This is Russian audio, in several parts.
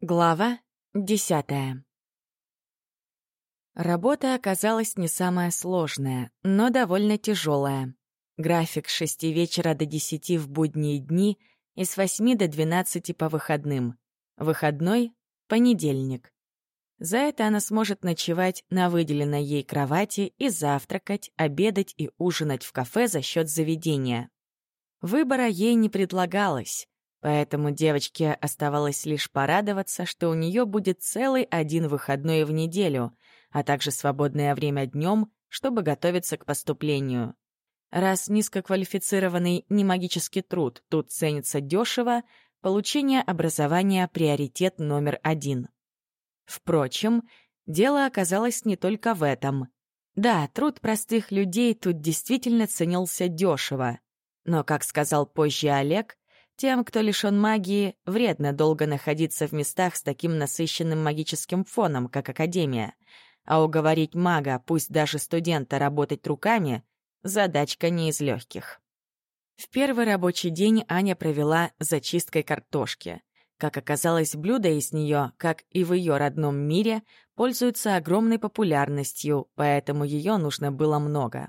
Глава десятая. Работа оказалась не самая сложная, но довольно тяжелая. График с шести вечера до десяти в будние дни и с восьми до двенадцати по выходным. Выходной — понедельник. За это она сможет ночевать на выделенной ей кровати и завтракать, обедать и ужинать в кафе за счет заведения. Выбора ей не предлагалось. Поэтому девочке оставалось лишь порадоваться, что у нее будет целый один выходной в неделю, а также свободное время днем, чтобы готовиться к поступлению. Раз низкоквалифицированный немагический труд тут ценится дешево, получение образования — приоритет номер один. Впрочем, дело оказалось не только в этом. Да, труд простых людей тут действительно ценился дешево. Но, как сказал позже Олег, тем, кто лишён магии, вредно долго находиться в местах с таким насыщенным магическим фоном, как Академия. А уговорить мага, пусть даже студента, работать руками — задачка не из легких. В первый рабочий день Аня провела зачисткой картошки. Как оказалось, блюдо из нее, как и в ее родном мире, пользуется огромной популярностью, поэтому ее нужно было много.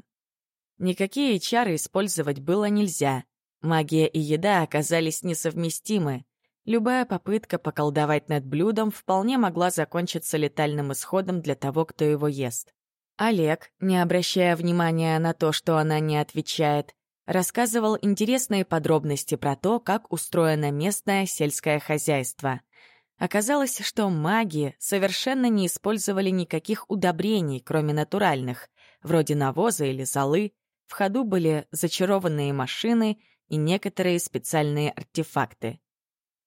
Никакие чары использовать было нельзя, Магия и еда оказались несовместимы. Любая попытка поколдовать над блюдом вполне могла закончиться летальным исходом для того, кто его ест. Олег, не обращая внимания на то, что она не отвечает, рассказывал интересные подробности про то, как устроено местное сельское хозяйство. Оказалось, что маги совершенно не использовали никаких удобрений, кроме натуральных, вроде навоза или золы. В ходу были зачарованные машины и некоторые специальные артефакты.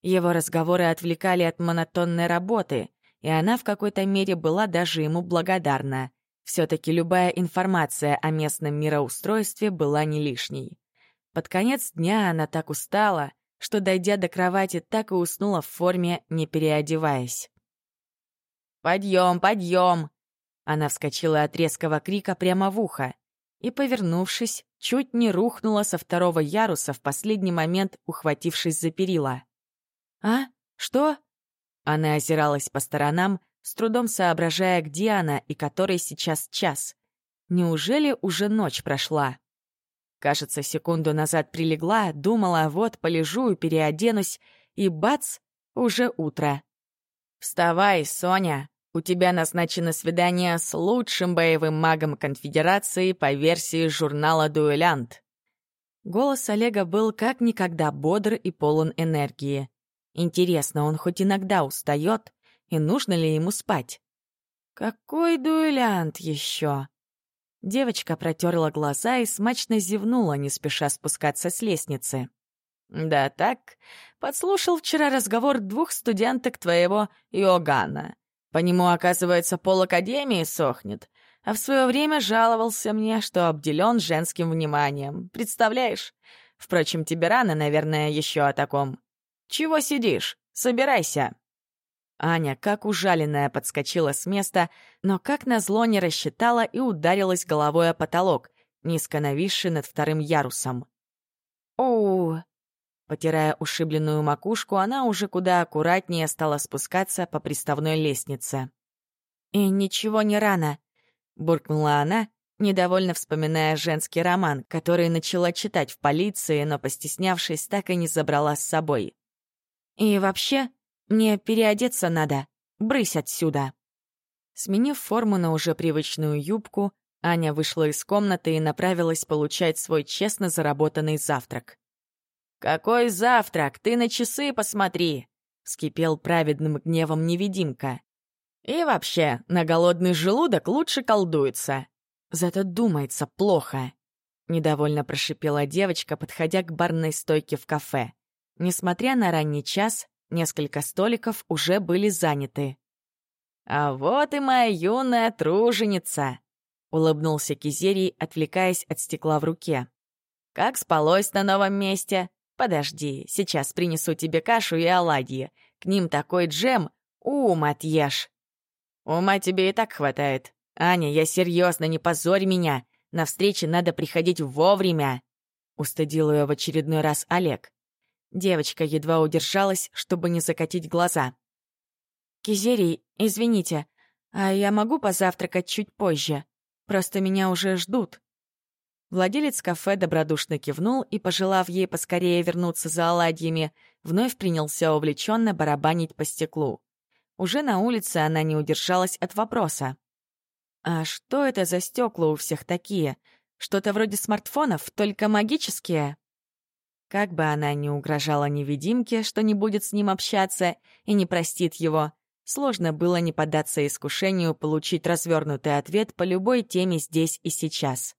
Его разговоры отвлекали от монотонной работы, и она в какой-то мере была даже ему благодарна. Все-таки любая информация о местном мироустройстве была не лишней. Под конец дня она так устала, что, дойдя до кровати, так и уснула в форме, не переодеваясь. «Подъем, подъем!» Она вскочила от резкого крика прямо в ухо и, повернувшись, чуть не рухнула со второго яруса в последний момент, ухватившись за перила. «А? Что?» Она озиралась по сторонам, с трудом соображая, где она и который сейчас час. Неужели уже ночь прошла? Кажется, секунду назад прилегла, думала, вот, полежу и переоденусь, и бац, уже утро. «Вставай, Соня!» У тебя назначено свидание с лучшим боевым магом Конфедерации по версии журнала «Дуэлянт». Голос Олега был как никогда бодр и полон энергии. Интересно, он хоть иногда устает, и нужно ли ему спать? «Какой дуэлянт еще?» Девочка протерла глаза и смачно зевнула, не спеша спускаться с лестницы. «Да так, подслушал вчера разговор двух студенток твоего Иоганна. По нему, оказывается, пол Академии сохнет. А в свое время жаловался мне, что обделен женским вниманием. Представляешь? Впрочем, тебе рано, наверное, еще о таком. Чего сидишь? Собирайся. Аня, как ужаленная, подскочила с места, но как назло не рассчитала и ударилась головой о потолок, низко нависший над вторым ярусом. «Оу!» Потирая ушибленную макушку, она уже куда аккуратнее стала спускаться по приставной лестнице. «И ничего не рано», — буркнула она, недовольно вспоминая женский роман, который начала читать в полиции, но, постеснявшись, так и не забрала с собой. «И вообще, мне переодеться надо. Брысь отсюда». Сменив форму на уже привычную юбку, Аня вышла из комнаты и направилась получать свой честно заработанный завтрак. «Какой завтрак? Ты на часы посмотри!» — вскипел праведным гневом невидимка. «И вообще, на голодный желудок лучше колдуется. Зато думается плохо», — недовольно прошипела девочка, подходя к барной стойке в кафе. Несмотря на ранний час, несколько столиков уже были заняты. «А вот и моя юная труженица!» — улыбнулся Кизерий, отвлекаясь от стекла в руке. «Как спалось на новом месте? Подожди, сейчас принесу тебе кашу и оладьи. К ним такой джем, ум отъешь. Ума тебе и так хватает. Аня, я серьезно, не позорь меня. На встрече надо приходить вовремя. Устыдил ее в очередной раз Олег. Девочка едва удержалась, чтобы не закатить глаза. «Кизерий, извините, а я могу позавтракать чуть позже? Просто меня уже ждут». Владелец кафе добродушно кивнул и, пожелав ей поскорее вернуться за оладьями, вновь принялся увлеченно барабанить по стеклу. Уже на улице она не удержалась от вопроса. «А что это за стекла у всех такие? Что-то вроде смартфонов, только магические?» Как бы она ни угрожала невидимке, что не будет с ним общаться и не простит его, сложно было не поддаться искушению получить развернутый ответ по любой теме здесь и сейчас.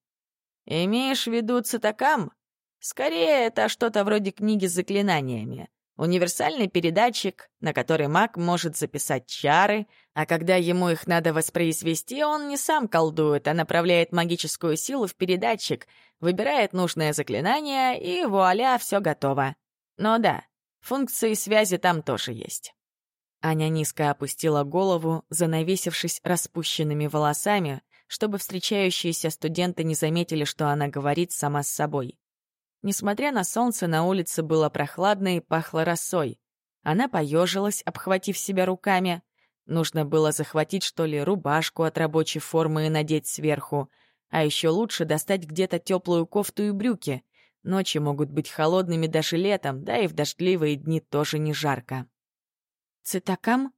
«Имеешь в виду цитакам? Скорее, это что-то вроде книги с заклинаниями. Универсальный передатчик, на который маг может записать чары, а когда ему их надо воспроизвести, он не сам колдует, а направляет магическую силу в передатчик, выбирает нужное заклинание, и вуаля, все готово. Но да, функции связи там тоже есть. Аня низко опустила голову, занавесившись распущенными волосами, чтобы встречающиеся студенты не заметили, что она говорит сама с собой. Несмотря на солнце, на улице было прохладно и пахло росой. Она поежилась, обхватив себя руками. Нужно было захватить, что ли, рубашку от рабочей формы и надеть сверху. А еще лучше достать где-то теплую кофту и брюки. Ночи могут быть холодными даже летом, да и в дождливые дни тоже не жарко. Цитакам?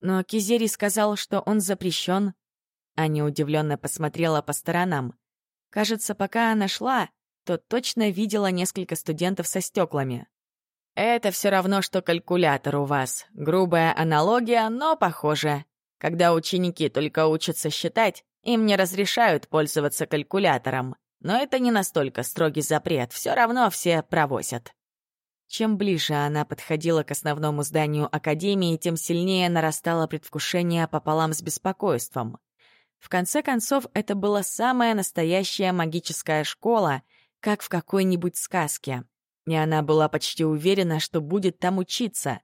Но Кизери сказал, что он запрещен. Аня удивленно посмотрела по сторонам. Кажется, пока она шла, то точно видела несколько студентов со стеклами. Это все равно, что калькулятор у вас. Грубая аналогия, но похоже. Когда ученики только учатся считать, им не разрешают пользоваться калькулятором. Но это не настолько строгий запрет, все равно все провозят. Чем ближе она подходила к основному зданию Академии, тем сильнее нарастало предвкушение пополам с беспокойством. В конце концов, это была самая настоящая магическая школа, как в какой-нибудь сказке. И она была почти уверена, что будет там учиться.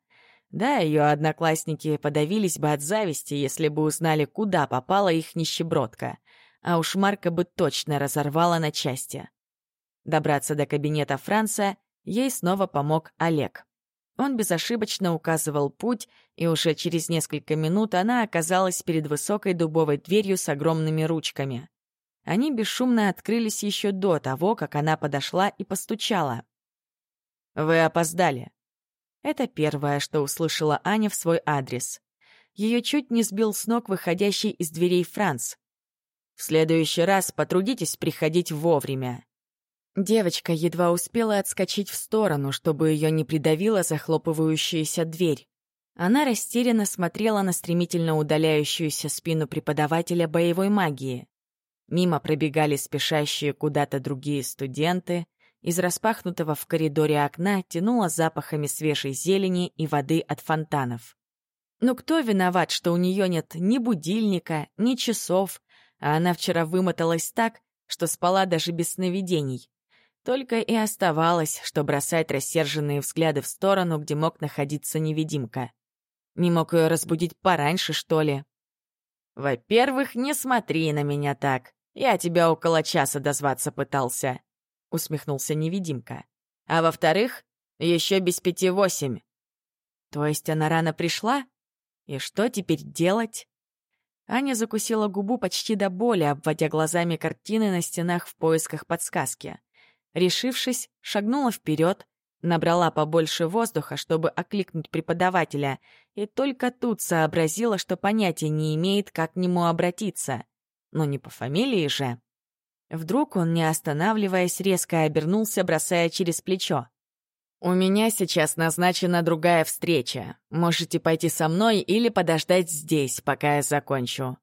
Да, ее одноклассники подавились бы от зависти, если бы узнали, куда попала их нищебродка. А уж Марка бы точно разорвала на части. Добраться до кабинета Франца ей снова помог Олег. Он безошибочно указывал путь, и уже через несколько минут она оказалась перед высокой дубовой дверью с огромными ручками. Они бесшумно открылись еще до того, как она подошла и постучала. «Вы опоздали». Это первое, что услышала Аня в свой адрес. Ее чуть не сбил с ног выходящий из дверей Франц. «В следующий раз потрудитесь приходить вовремя». Девочка едва успела отскочить в сторону, чтобы ее не придавила захлопывающаяся дверь. Она растерянно смотрела на стремительно удаляющуюся спину преподавателя боевой магии. Мимо пробегали спешащие куда-то другие студенты. Из распахнутого в коридоре окна тянуло запахами свежей зелени и воды от фонтанов. Но кто виноват, что у нее нет ни будильника, ни часов, а она вчера вымоталась так, что спала даже без сновидений? Только и оставалось, что бросать рассерженные взгляды в сторону, где мог находиться невидимка. Не мог ее разбудить пораньше, что ли? «Во-первых, не смотри на меня так. Я тебя около часа дозваться пытался», — усмехнулся невидимка. «А во-вторых, еще без пяти восемь». «То есть она рано пришла? И что теперь делать?» Аня закусила губу почти до боли, обводя глазами картины на стенах в поисках подсказки. Решившись, шагнула вперед, набрала побольше воздуха, чтобы окликнуть преподавателя, и только тут сообразила, что понятия не имеет, как к нему обратиться. Но не по фамилии же. Вдруг он, не останавливаясь, резко обернулся, бросая через плечо. «У меня сейчас назначена другая встреча. Можете пойти со мной или подождать здесь, пока я закончу».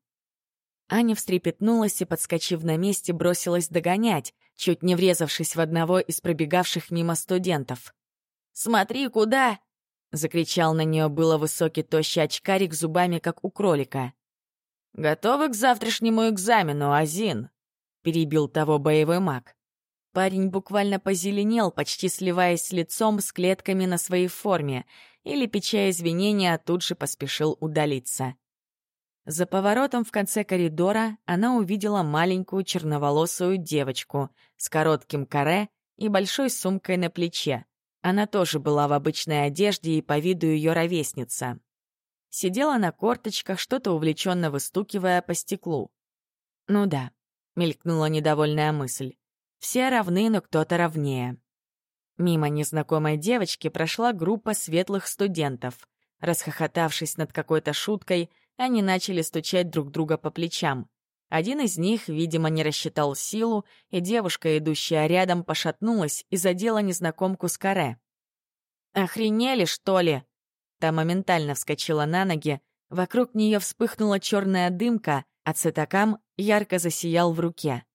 Аня встрепетнулась и, подскочив на месте, бросилась догонять, чуть не врезавшись в одного из пробегавших мимо студентов. «Смотри, куда!» — закричал на нее было высокий тощий очкарик зубами, как у кролика. «Готовы к завтрашнему экзамену, Азин?» — перебил того боевой маг. Парень буквально позеленел, почти сливаясь с лицом с клетками на своей форме, и, лепеча извинения, тут же поспешил удалиться. За поворотом в конце коридора она увидела маленькую черноволосую девочку с коротким каре и большой сумкой на плече. Она тоже была в обычной одежде и по виду ее ровесница. сидела на корточках, что-то увлеченно выстукивая по стеклу. «Ну да», — мелькнула недовольная мысль. «Все равны, но кто-то ровнее». Мимо незнакомой девочки прошла группа светлых студентов. Расхохотавшись над какой-то шуткой, они начали стучать друг друга по плечам. Один из них, видимо, не рассчитал силу, и девушка, идущая рядом, пошатнулась и задела незнакомку с каре. «Охренели, что ли?» Та моментально вскочила на ноги, вокруг нее вспыхнула черная дымка, а цитокам ярко засиял в руке.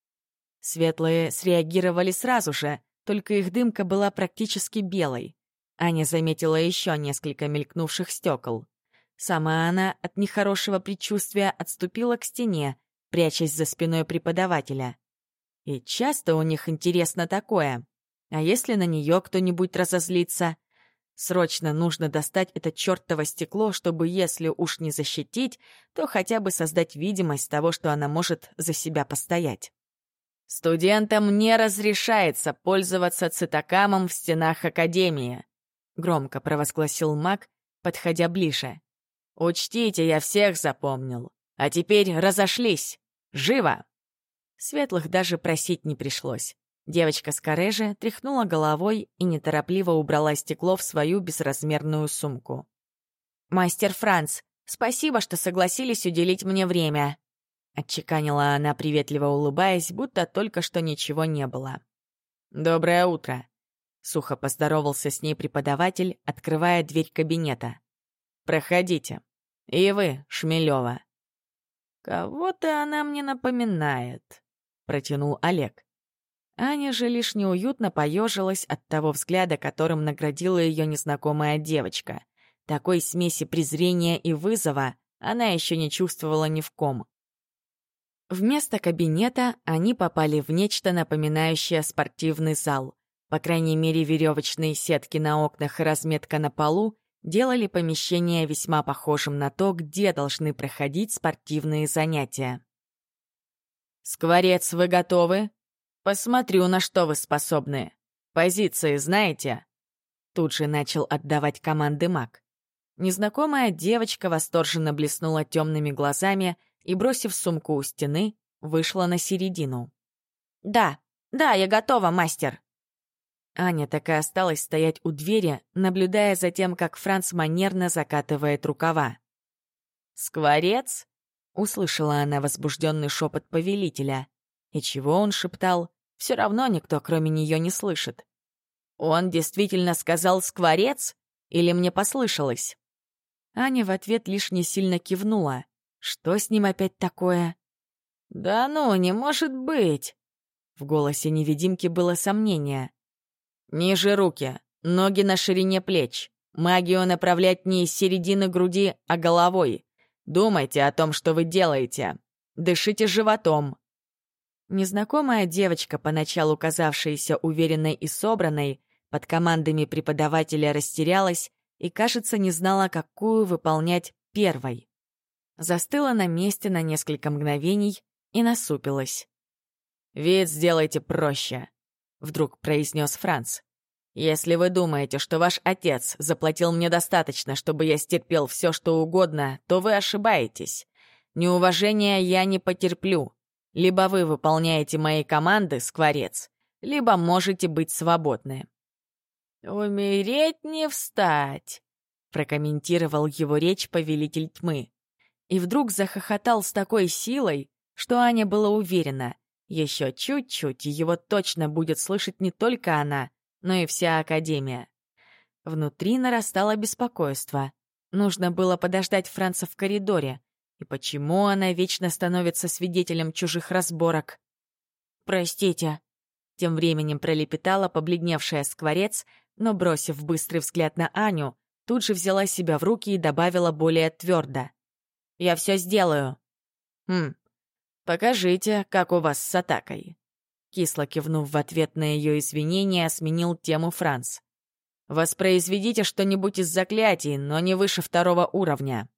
Светлые среагировали сразу же, только их дымка была практически белой. Аня заметила еще несколько мелькнувших стекол. Сама она от нехорошего предчувствия отступила к стене, прячась за спиной преподавателя. И часто у них интересно такое. А если на нее кто-нибудь разозлится? Срочно нужно достать это чертово стекло, чтобы, если уж не защитить, то хотя бы создать видимость того, что она может за себя постоять. «Студентам не разрешается пользоваться цитокамом в стенах Академии», — громко провозгласил маг, подходя ближе. «Учтите, я всех запомнил. А теперь разошлись. Живо!» Светлых даже просить не пришлось. Девочка с Карежи тряхнула головой и неторопливо убрала стекло в свою безразмерную сумку. «Мастер Франц, спасибо, что согласились уделить мне время», — отчеканила она, приветливо улыбаясь, будто только что ничего не было. «Доброе утро», — сухо поздоровался с ней преподаватель, открывая дверь кабинета. «Проходите. И вы, Шмелева». «Кого-то она мне напоминает», — протянул Олег. Аня же лишь неуютно поежилась от того взгляда, которым наградила ее незнакомая девочка. Такой смеси презрения и вызова она еще не чувствовала ни в ком. Вместо кабинета они попали в нечто напоминающее спортивный зал. По крайней мере, веревочные сетки на окнах и разметка на полу делали помещение весьма похожим на то, где должны проходить спортивные занятия. «Скворец, вы готовы?» Посмотрю, на что вы способны. Позиции знаете?» Тут же начал отдавать команды маг. Незнакомая девочка восторженно блеснула темными глазами и, бросив сумку у стены, вышла на середину. «Да, да, я готова, мастер!» Аня так и осталась стоять у двери, наблюдая за тем, как Франц манерно закатывает рукава. «Скворец?» — услышала она возбужденный шепот повелителя. И чего он шептал? Все равно никто, кроме нее, не слышит. Он действительно сказал «скворец» или мне послышалось? Аня в ответ лишь не сильно кивнула. Что с ним опять такое? «Да ну, не может быть!» В голосе невидимки было сомнение. «Ниже руки, ноги на ширине плеч. Магию направлять не из середины груди, а головой. Думайте о том, что вы делаете. Дышите животом, Незнакомая девочка, поначалу казавшаяся уверенной и собранной, под командами преподавателя растерялась и, кажется, не знала, какую выполнять первой. Застыла на месте на несколько мгновений и насупилась. «Вид сделайте проще», — вдруг произнес Франц. «Если вы думаете, что ваш отец заплатил мне достаточно, чтобы я стерпел все, что угодно, то вы ошибаетесь. Неуважения я не потерплю. Либо вы выполняете мои команды, скворец, либо можете быть свободны». «Умереть не встать», — прокомментировал его речь повелитель тьмы. И вдруг захохотал с такой силой, что Аня была уверена, еще чуть-чуть его точно будет слышать не только она, но и вся Академия. Внутри нарастало беспокойство. Нужно было подождать Франца в коридоре, и почему она вечно становится свидетелем чужих разборок? «Простите», — тем временем пролепетала побледневшая скворец, но, бросив быстрый взгляд на Аню, тут же взяла себя в руки и добавила более твердо. «Я все сделаю». «Хм, покажите, как у вас с атакой». Кисло кивнув в ответ на ее извинения, сменил тему Франц. «Воспроизведите что-нибудь из заклятий, но не выше второго уровня».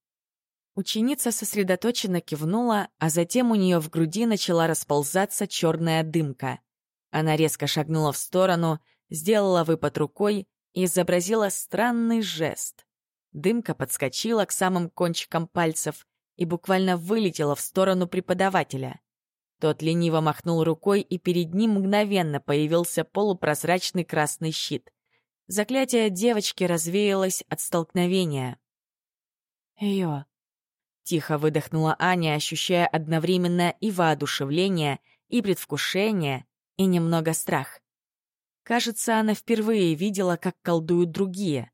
Ученица сосредоточенно кивнула, а затем у нее в груди начала расползаться черная дымка. Она резко шагнула в сторону, сделала выпад рукой и изобразила странный жест. Дымка подскочила к самым кончикам пальцев и буквально вылетела в сторону преподавателя. Тот лениво махнул рукой, и перед ним мгновенно появился полупрозрачный красный щит. Заклятие девочки развеялось от столкновения. «Ее», — тихо выдохнула Аня, ощущая одновременно и воодушевление, и предвкушение, и немного страх. Кажется, она впервые видела, как колдуют другие.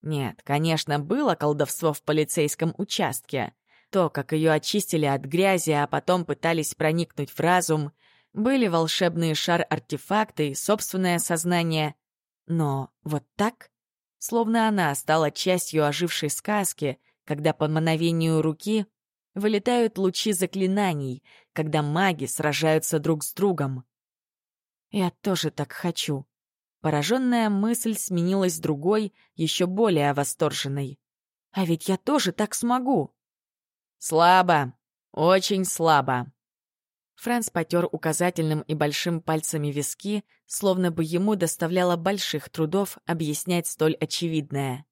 Нет, конечно, было колдовство в полицейском участке. То, как ее очистили от грязи, а потом пытались проникнуть в разум, были волшебные шар-артефакты и собственное сознание. Но вот так, словно она стала частью ожившей сказки, когда по мановению руки вылетают лучи заклинаний, когда маги сражаются друг с другом. Я тоже так хочу. Пораженная мысль сменилась другой, еще более восторженной. А ведь я тоже так смогу. Слабо, очень слабо. Франц потер указательным и большим пальцами виски, словно бы ему доставляло больших трудов объяснять столь очевидное.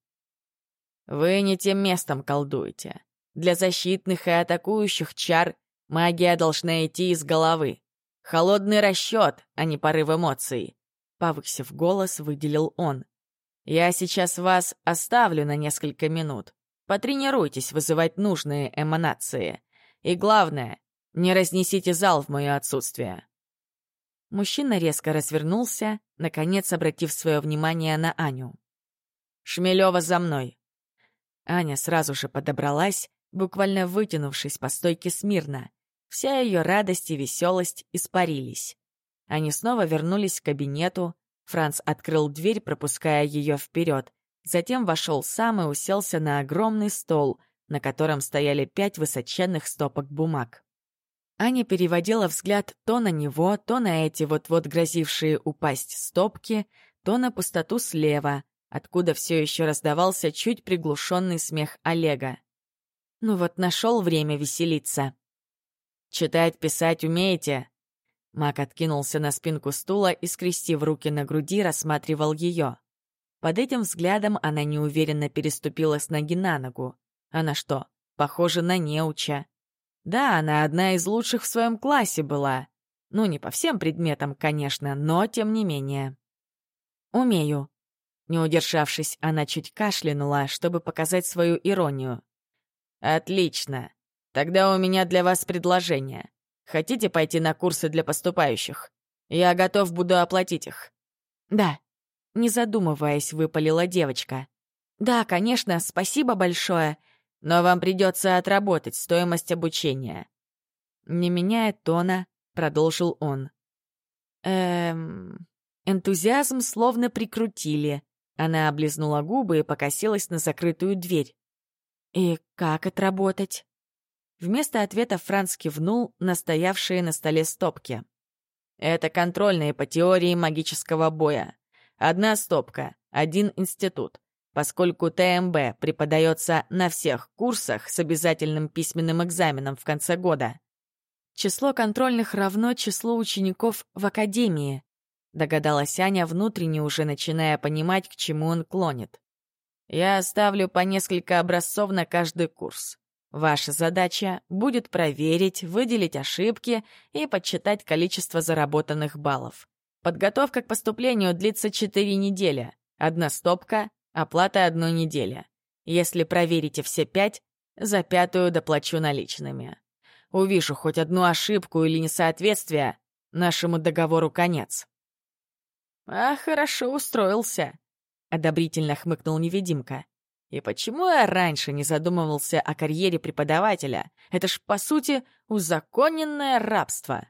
«Вы не тем местом колдуете. Для защитных и атакующих чар магия должна идти из головы. Холодный расчет, а не порыв эмоций», — повысив голос, выделил он. «Я сейчас вас оставлю на несколько минут. Потренируйтесь вызывать нужные эманации. И главное, не разнесите зал в мое отсутствие». Мужчина резко развернулся, наконец обратив свое внимание на Аню. «Шмелева за мной!» Аня сразу же подобралась, буквально вытянувшись по стойке смирно. Вся ее радость и веселость испарились. Они снова вернулись к кабинету. Франц открыл дверь, пропуская ее вперед, Затем вошел сам и уселся на огромный стол, на котором стояли пять высоченных стопок бумаг. Аня переводила взгляд то на него, то на эти вот-вот грозившие упасть стопки, то на пустоту слева, откуда все еще раздавался чуть приглушенный смех Олега. Ну вот нашел время веселиться. «Читать, писать умеете?» Мак откинулся на спинку стула и, скрестив руки на груди, рассматривал ее. Под этим взглядом она неуверенно переступила с ноги на ногу. Она что, похожа на неуча? Да, она одна из лучших в своем классе была. Ну, не по всем предметам, конечно, но тем не менее. «Умею». Не удержавшись, она чуть кашлянула, чтобы показать свою иронию. «Отлично. Тогда у меня для вас предложение. Хотите пойти на курсы для поступающих? Я готов буду оплатить их». «Да», не задумываясь, выпалила девочка. «Да, конечно, спасибо большое, но вам придется отработать стоимость обучения». Не меняя тона, продолжил он. «Эм...» Энтузиазм словно прикрутили. Она облизнула губы и покосилась на закрытую дверь. «И как отработать?» Вместо ответа Франц кивнул на стоявшие на столе стопки. «Это контрольные по теории магического боя. Одна стопка, один институт. Поскольку ТМБ преподается на всех курсах с обязательным письменным экзаменом в конце года. Число контрольных равно числу учеников в академии, догадалась Аня, внутренне уже начиная понимать, к чему он клонит. Я оставлю по несколько образцов на каждый курс. Ваша задача будет проверить, выделить ошибки и подсчитать количество заработанных баллов. Подготовка к поступлению длится 4 недели. Одна стопка, оплата одной недели. Если проверите все пять, за пятую доплачу наличными. Увижу хоть одну ошибку или несоответствие, нашему договору конец. «А, хорошо устроился», — одобрительно хмыкнул невидимка. «И почему я раньше не задумывался о карьере преподавателя? Это ж, по сути, узаконенное рабство».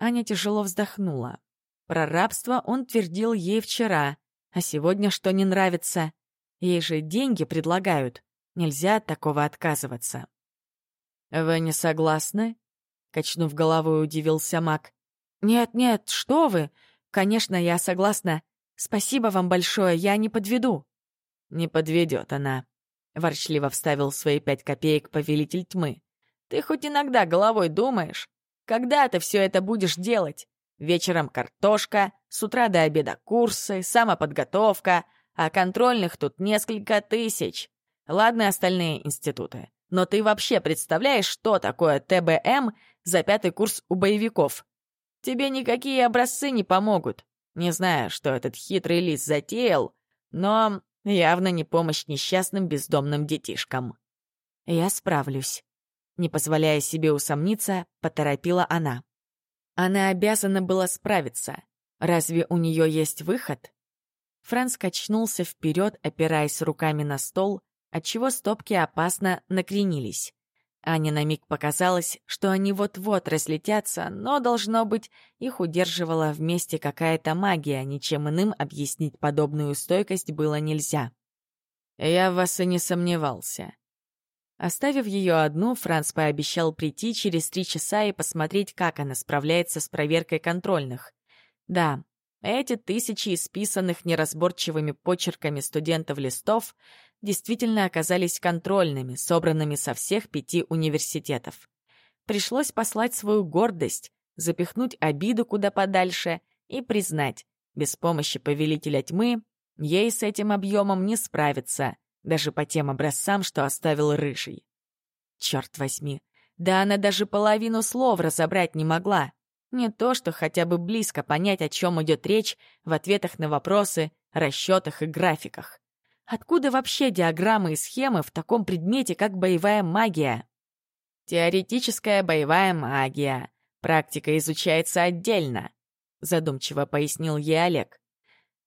Аня тяжело вздохнула. Про рабство он твердил ей вчера, а сегодня что не нравится. Ей же деньги предлагают. Нельзя от такого отказываться. «Вы не согласны?» — качнув головой, удивился Мак. «Нет-нет, что вы! Конечно, я согласна. Спасибо вам большое, я не подведу». «Не подведет она», — ворчливо вставил свои пять копеек повелитель тьмы. «Ты хоть иногда головой думаешь? Когда ты все это будешь делать? Вечером картошка, с утра до обеда курсы, самоподготовка, а контрольных тут несколько тысяч. Ладно остальные институты. Но ты вообще представляешь, что такое ТБМ за пятый курс у боевиков? Тебе никакие образцы не помогут. Не знаю, что этот хитрый лис затеял, но явно не помощь несчастным бездомным детишкам. Я справлюсь. Не позволяя себе усомниться, поторопила она. Она обязана была справиться. Разве у нее есть выход? Франц качнулся вперед, опираясь руками на стол, отчего стопки опасно накренились. Ане на миг показалось, что они вот-вот разлетятся, но, должно быть, их удерживала вместе какая-то магия, ничем иным объяснить подобную стойкость было нельзя. «Я в вас и не сомневался». Оставив ее одну, Франц пообещал прийти через три часа и посмотреть, как она справляется с проверкой контрольных. Да, эти тысячи исписанных неразборчивыми почерками студентов листов действительно оказались контрольными, собранными со всех пяти университетов. Пришлось послать свою гордость, запихнуть обиду куда подальше и признать, без помощи повелителя тьмы ей с этим объемом не справиться, даже по тем образцам, что оставил Рыжий. Черт возьми, да она даже половину слов разобрать не могла. Не то, что хотя бы близко понять, о чем идет речь в ответах на вопросы, расчетах и графиках. Откуда вообще диаграммы и схемы в таком предмете, как боевая магия? Теоретическая боевая магия. Практика изучается отдельно, задумчиво пояснил ей Олег.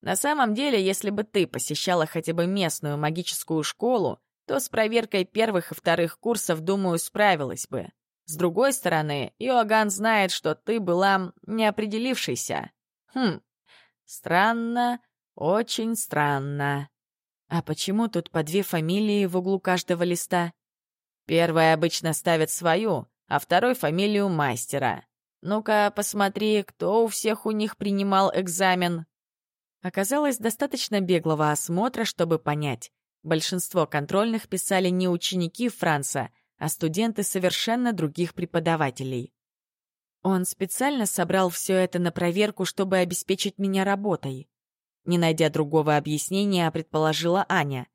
На самом деле, если бы ты посещала хотя бы местную магическую школу, то с проверкой первых и вторых курсов, думаю, справилась бы. С другой стороны, Иоганн знает, что ты была неопределившейся. Хм, странно, очень странно. А почему тут по две фамилии в углу каждого листа? Первая обычно ставит свою, а второй — фамилию мастера. Ну-ка, посмотри, кто у всех у них принимал экзамен. Оказалось, достаточно беглого осмотра, чтобы понять. Большинство контрольных писали не ученики Франца, а студенты совершенно других преподавателей. Он специально собрал все это на проверку, чтобы обеспечить меня работой. Не найдя другого объяснения, предположила Аня.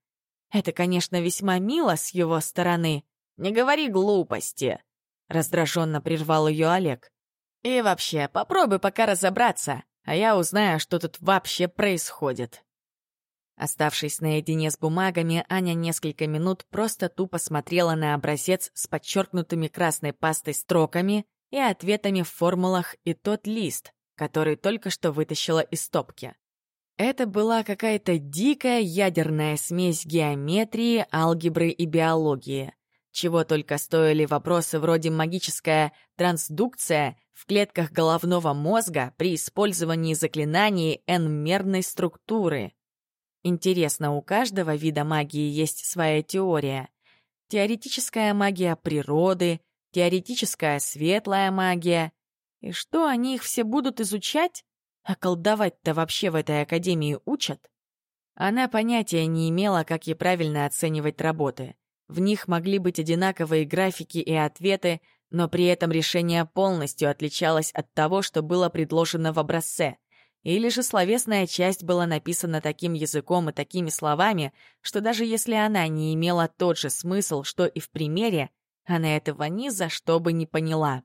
Это, конечно, весьма мило с его стороны. Не говори глупости, раздраженно прервал ее Олег. И вообще, попробуй пока разобраться, а я узнаю, что тут вообще происходит. Оставшись наедине с бумагами, Аня несколько минут просто тупо смотрела на образец с подчеркнутыми красной пастой строками и ответами в формулах и тот лист, который только что вытащила из стопки. Это была какая-то дикая ядерная смесь геометрии, алгебры и биологии. Чего только стоили вопросы вроде магическая трансдукция в клетках головного мозга при использовании заклинаний n-мерной структуры. Интересно, у каждого вида магии есть своя теория. Теоретическая магия природы, теоретическая светлая магия. И что, они их все будут изучать? А колдовать-то вообще в этой академии учат? Она понятия не имела, как ей правильно оценивать работы. В них могли быть одинаковые графики и ответы, но при этом решение полностью отличалось от того, что было предложено в образце. Или же словесная часть была написана таким языком и такими словами, что даже если она не имела тот же смысл, что и в примере, она этого ни за что бы не поняла.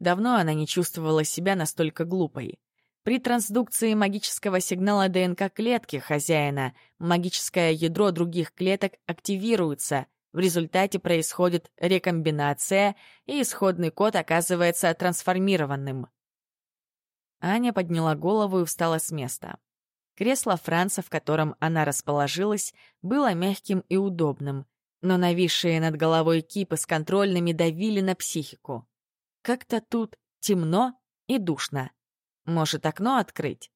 Давно она не чувствовала себя настолько глупой. При трансдукции магического сигнала ДНК клетки хозяина магическое ядро других клеток активируется, в результате происходит рекомбинация, и исходный код оказывается трансформированным. Аня подняла голову и встала с места. Кресло Франца, в котором она расположилась, было мягким и удобным, но нависшие над головой кипы с контрольными давили на психику. Как-то тут темно и душно. Может, окно открыть?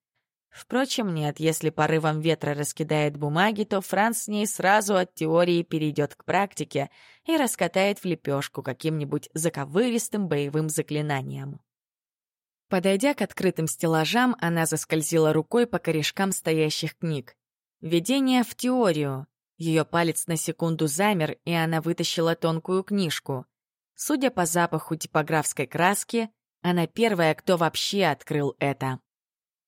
Впрочем, нет, если порывом ветра раскидает бумаги, то Франц с ней сразу от теории перейдет к практике и раскатает в лепешку каким-нибудь заковыристым боевым заклинанием. Подойдя к открытым стеллажам, она заскользила рукой по корешкам стоящих книг. «Введение в теорию». Ее палец на секунду замер, и она вытащила тонкую книжку. Судя по запаху типографской краски, она первая, кто вообще открыл это.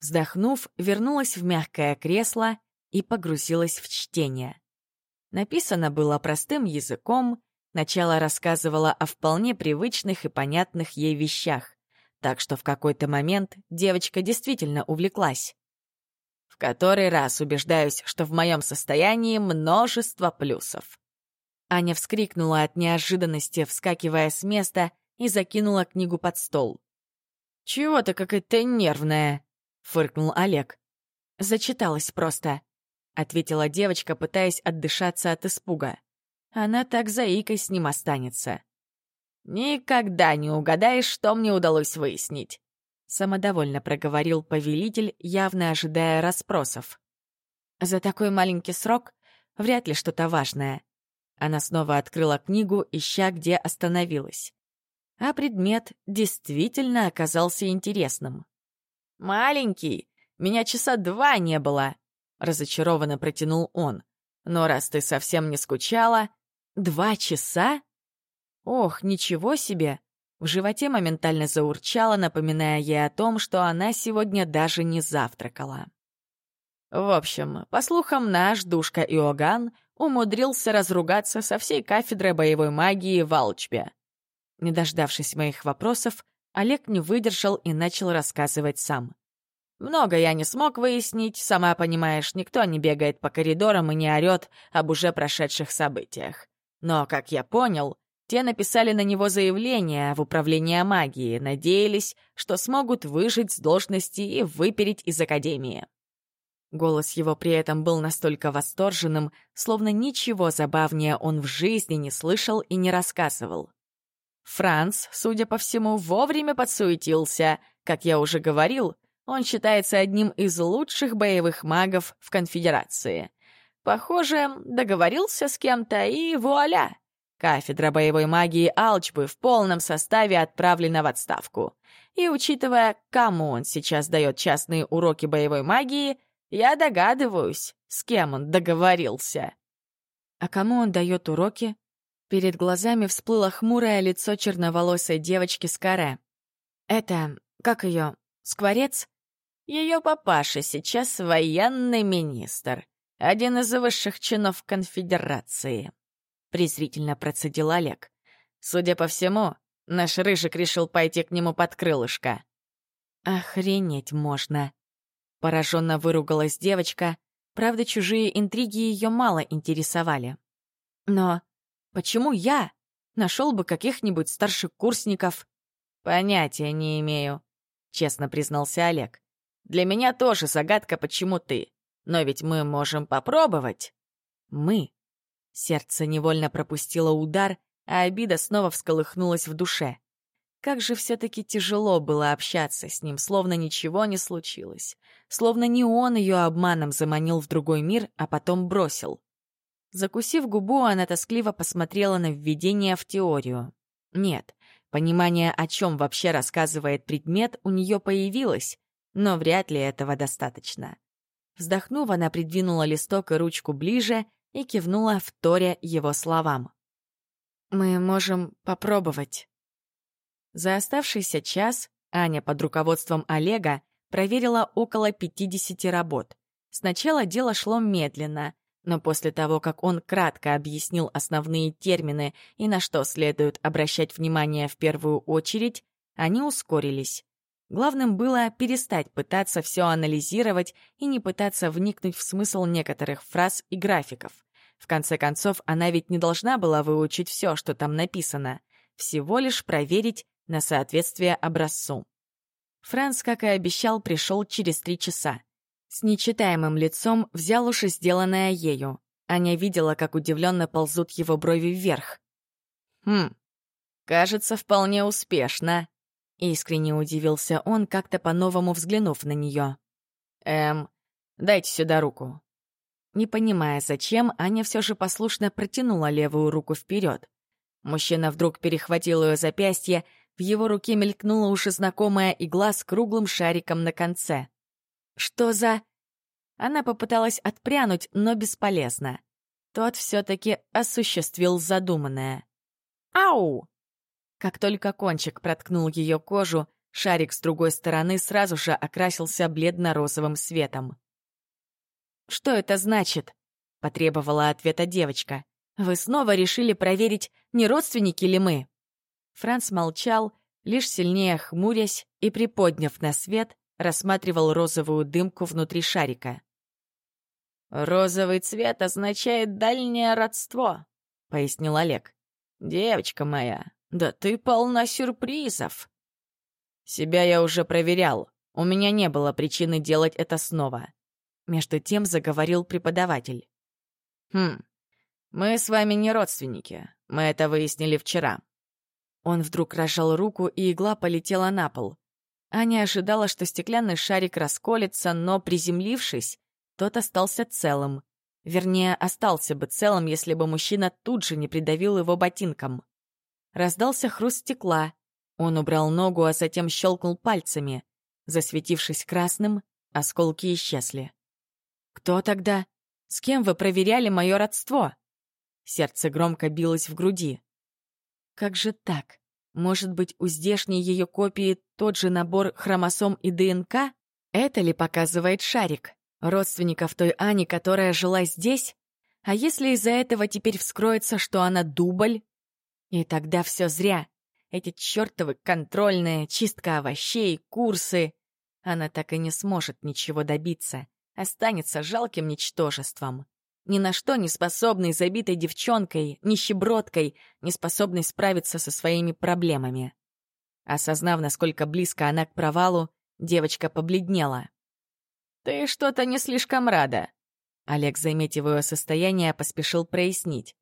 Вздохнув, вернулась в мягкое кресло и погрузилась в чтение. Написано было простым языком, начало рассказывало о вполне привычных и понятных ей вещах, так что в какой-то момент девочка действительно увлеклась. В который раз убеждаюсь, что в моем состоянии множество плюсов. Аня вскрикнула от неожиданности, вскакивая с места, и закинула книгу под стол. «Чего ты какая-то нервная?» — фыркнул Олег. «Зачиталась просто», — ответила девочка, пытаясь отдышаться от испуга. Она так заикой с ним останется. «Никогда не угадаешь, что мне удалось выяснить», — самодовольно проговорил повелитель, явно ожидая расспросов. «За такой маленький срок вряд ли что-то важное». Она снова открыла книгу, ища, где остановилась. А предмет действительно оказался интересным. «Маленький, меня часа два не было», — разочарованно протянул он. «Но раз ты совсем не скучала...» «Два часа?» «Ох, ничего себе!» В животе моментально заурчало, напоминая ей о том, что она сегодня даже не завтракала. В общем, по слухам, наш душка Иоганн умудрился разругаться со всей кафедрой боевой магии в Алчбе. Не дождавшись моих вопросов, Олег не выдержал и начал рассказывать сам. Много я не смог выяснить, сама понимаешь, никто не бегает по коридорам и не орёт об уже прошедших событиях. Но, как я понял, те написали на него заявление в управление магии, надеялись, что смогут выжить с должности и выпереть из академии. Голос его при этом был настолько восторженным, словно ничего забавнее он в жизни не слышал и не рассказывал. Франц, судя по всему, вовремя подсуетился. Как я уже говорил, он считается одним из лучших боевых магов в Конфедерации. Похоже, договорился с кем-то, и вуаля! Кафедра боевой магии Алчбы в полном составе отправлена в отставку. И учитывая, кому он сейчас дает частные уроки боевой магии, я догадываюсь, с кем он договорился. А кому он дает уроки? Перед глазами всплыло хмурое лицо черноволосой девочки с каре. Это, как ее, скворец? Ее папаша сейчас военный министр, один из высших чинов конфедерации. Презрительно процедил Олег. Судя по всему, наш Рыжик решил пойти к нему под крылышко. Охренеть можно. Пораженно выругалась девочка, правда, чужие интриги ее мало интересовали. Но почему я? Нашел бы каких-нибудь старших курсников. Понятия не имею, честно признался Олег. Для меня тоже загадка, почему ты. Но ведь мы можем попробовать. Мы. Сердце невольно пропустило удар, а обида снова всколыхнулась в душе. Как же все-таки тяжело было общаться с ним, словно ничего не случилось. Словно не он ее обманом заманил в другой мир, а потом бросил. Закусив губу, она тоскливо посмотрела на введение в теорию. Нет, понимание, о чем вообще рассказывает предмет, у нее появилось, но вряд ли этого достаточно. Вздохнув, она придвинула листок и ручку ближе и кивнула в торе его словам. «Мы можем попробовать». За оставшийся час Аня под руководством Олега проверила около 50 работ. Сначала дело шло медленно, но после того, как он кратко объяснил основные термины и на что следует обращать внимание в первую очередь, они ускорились. Главным было перестать пытаться все анализировать и не пытаться вникнуть в смысл некоторых фраз и графиков. В конце концов, она ведь не должна была выучить все, что там написано, всего лишь проверить на соответствие образцу. Франц, как и обещал, пришел через три часа. С нечитаемым лицом взял уж и сделанное ею. Аня видела, как удивленно ползут его брови вверх. «Хм, кажется, вполне успешно», Искренне удивился он, как-то по-новому взглянув на нее. «Эм, дайте сюда руку». Не понимая, зачем, Аня все же послушно протянула левую руку вперед. Мужчина вдруг перехватил ее запястье, в его руке мелькнула уже знакомая игла с круглым шариком на конце. «Что за...» Она попыталась отпрянуть, но бесполезно. Тот все-таки осуществил задуманное. «Ау!» Как только кончик проткнул ее кожу, шарик с другой стороны сразу же окрасился бледно-розовым светом. «Что это значит?» — потребовала ответа девочка. «Вы снова решили проверить, не родственники ли мы?» Франц молчал, лишь сильнее хмурясь и, приподняв на свет, рассматривал розовую дымку внутри шарика. «Розовый цвет означает дальнее родство», — пояснил Олег. «Девочка моя, да ты полна сюрпризов». «Себя я уже проверял. У меня не было причины делать это снова». Между тем заговорил преподаватель. «Хм, мы с вами не родственники. Мы это выяснили вчера». Он вдруг разжал руку, и игла полетела на пол. Аня ожидала, что стеклянный шарик расколется, но, приземлившись, тот остался целым. Вернее, остался бы целым, если бы мужчина тут же не придавил его ботинком. Раздался хруст стекла. Он убрал ногу, а затем щелкнул пальцами. Засветившись красным, осколки исчезли. «Кто тогда? С кем вы проверяли мое родство?» Сердце громко билось в груди. «Как же так? Может быть, у здешней ее копии тот же набор хромосом и ДНК? Это ли показывает шарик? Родственников той Ани, которая жила здесь? А если из-за этого теперь вскроется, что она дубль? И тогда все зря. Эти чертовы контрольные, чистка овощей, курсы. Она так и не сможет ничего добиться. Останется жалким ничтожеством. Ни на что не способной забитой девчонкой, нищебродкой, не способной справиться со своими проблемами. Осознав, насколько близко она к провалу, девочка побледнела. «Ты что-то не слишком рада», — Олег, заметив ее состояние, поспешил прояснить.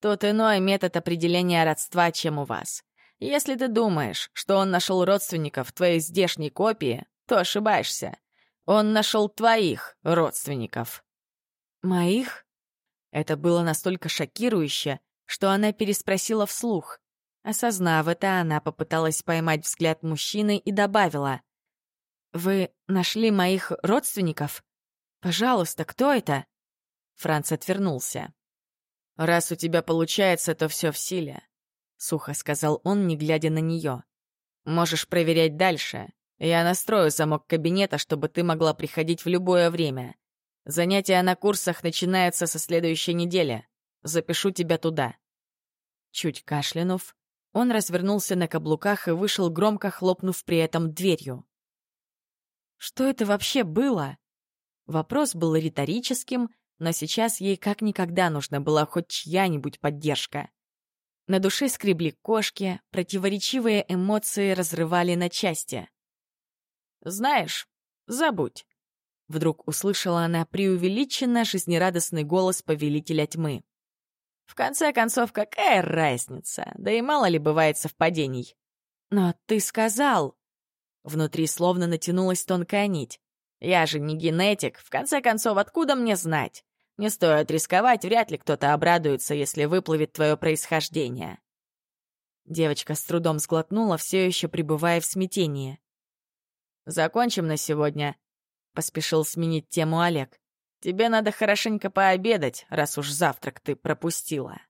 «Тут иной метод определения родства, чем у вас. Если ты думаешь, что он нашел родственников твоей здешней копии, то ошибаешься. Он нашел твоих родственников». «Моих?» Это было настолько шокирующе, что она переспросила вслух. Осознав это, она попыталась поймать взгляд мужчины и добавила. «Вы нашли моих родственников? Пожалуйста, кто это?» Франц отвернулся. «Раз у тебя получается, то все в силе», — сухо сказал он, не глядя на нее. «Можешь проверять дальше. Я настрою замок кабинета, чтобы ты могла приходить в любое время. Занятия на курсах начинаются со следующей недели. Запишу тебя туда». Чуть кашлянув, он развернулся на каблуках и вышел, громко хлопнув при этом дверью. Что это вообще было? Вопрос был риторическим, но сейчас ей как никогда нужна была хоть чья-нибудь поддержка. На душе скребли кошки, противоречивые эмоции разрывали на части. «Знаешь, забудь. Вдруг услышала она преувеличенно жизнерадостный голос повелителя тьмы. «В конце концов, какая разница? Да и мало ли бывает совпадений». «Но ты сказал...» Внутри словно натянулась тонкая нить. «Я же не генетик. В конце концов, откуда мне знать? Не стоит рисковать, вряд ли кто-то обрадуется, если выплывет твое происхождение». Девочка с трудом сглотнула, все еще пребывая в смятении. «Закончим на сегодня. Поспешил сменить тему Олег. «Тебе надо хорошенько пообедать, раз уж завтрак ты пропустила».